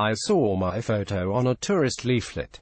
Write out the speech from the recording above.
I saw my photo on a tourist leaflet.